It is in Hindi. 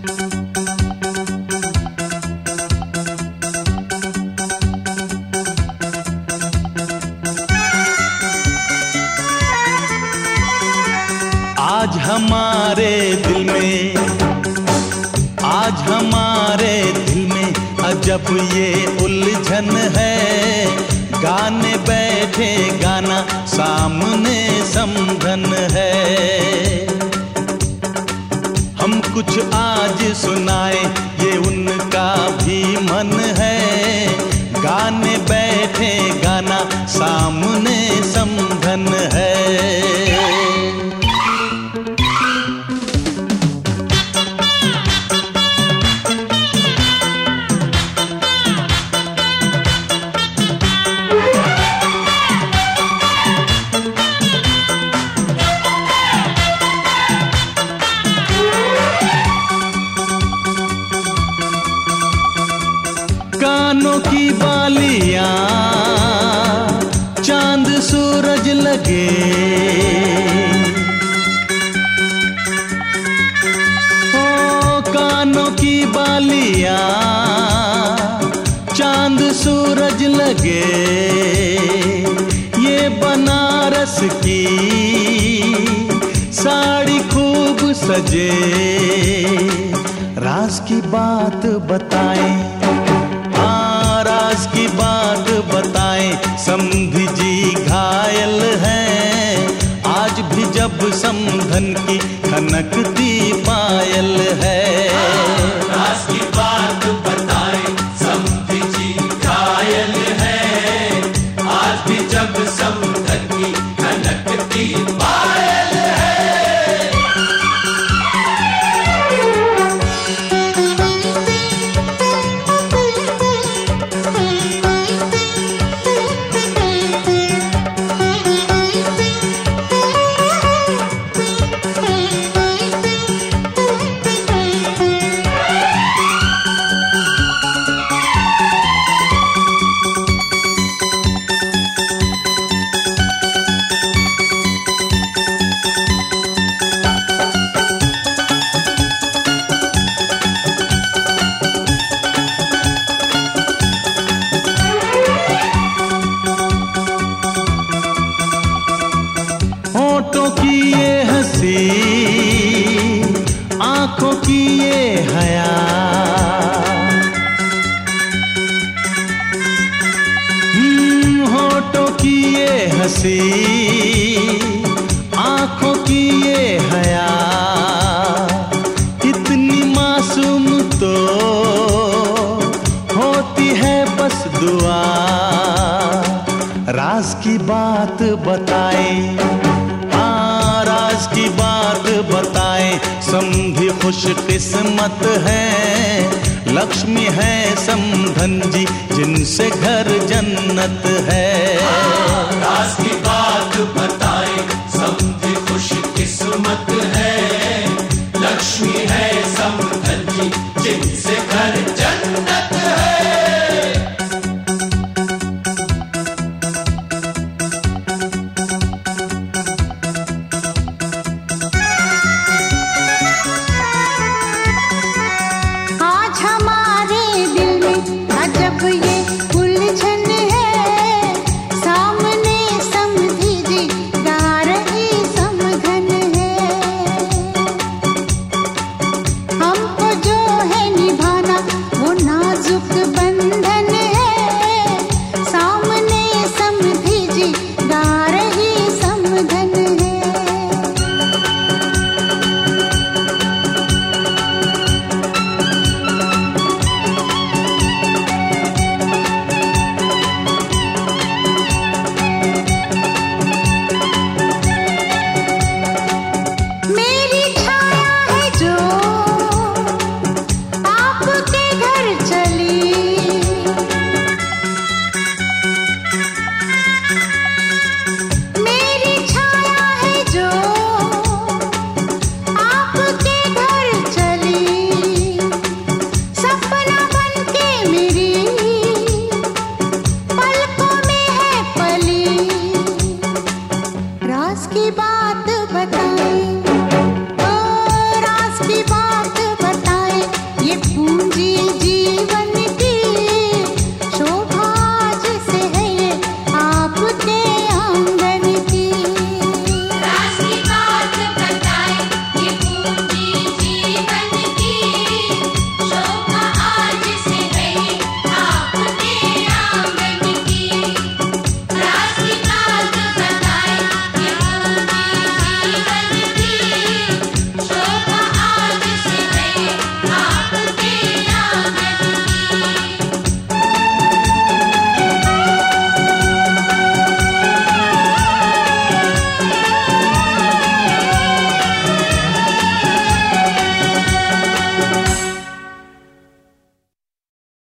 आज हमारे दिल में, आज हमारे दिल में अजब ये उलझन है। गाने बैठे गाना सामने समझन है। कुछ आज सुनाए। कानों की बालियाँ, चाँद सूरज लगे। ओ, कानों की बालियाँ, चाँद सूरज लगे। ये बनारस की साड़ी खूब सजे। राज की बात बताएँ। हाँ की बात बताएँ समझ जी घायल हैं। आज भी जब समधन की खनकती आँखों की ये हया? हम्म, होठों की ये हँसी आँखों की ये हया। इतनी मासूम तो होती है बस दुआ। राज की बात बताए खुश किस्मत है। लक्ष्मी है समधन जी जिनसे घर जन्नत है। आ, की बात बताए राज